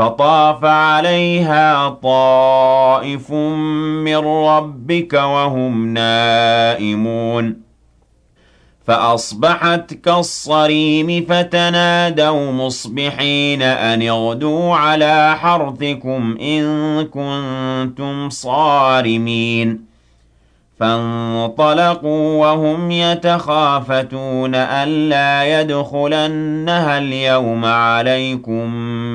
فطاف عليها طائف من ربك وهم نائمون. فأصبحت كالصريم فتنادوا مصبحين أن اغدوا على حرثكم إن كنتم صارمين. فانطلقوا وهم يتخافتون ألا يدخلنها اليوم عليكم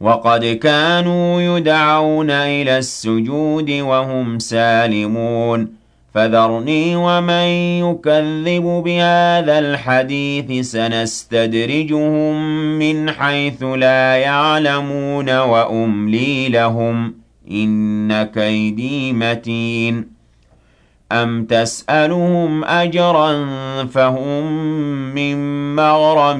وَقَدْ كَانُوا يُدْعَوْنَ إِلَى السُّجُودِ وَهُمْ سَالِمُونَ. فَذَرْنِي وَمَن يُكَذِّبُ بِهَٰذَا الْحَدِيثِ سَنَسْتَدْرِجُهُم مِّنْ حَيْثُ لَا يَعْلَمُونَ وَأُمْلِي لَهُمْ ۚ. إِنَّ كَيْدِي مَتِينٌ. أَمْ تَسْأَلُهُمْ أَجْرًا فَهُم مِّن مَّغْرَمٍ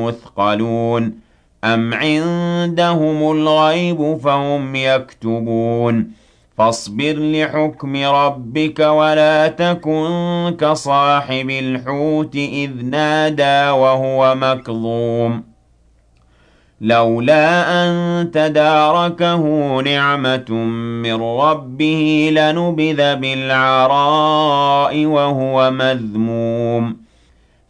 مُّثْقَلُونَ. أَمْ عِندَهُمُ الْغَيْبُ فَهُمْ يَكْتُبُونَ فاصبر لحكم ربك ولا تكن كصاحب الحوت إذ نادى وهو مكظوم لولا أن تداركه نعمة من ربه لنبذ بالعراء وهو مذموم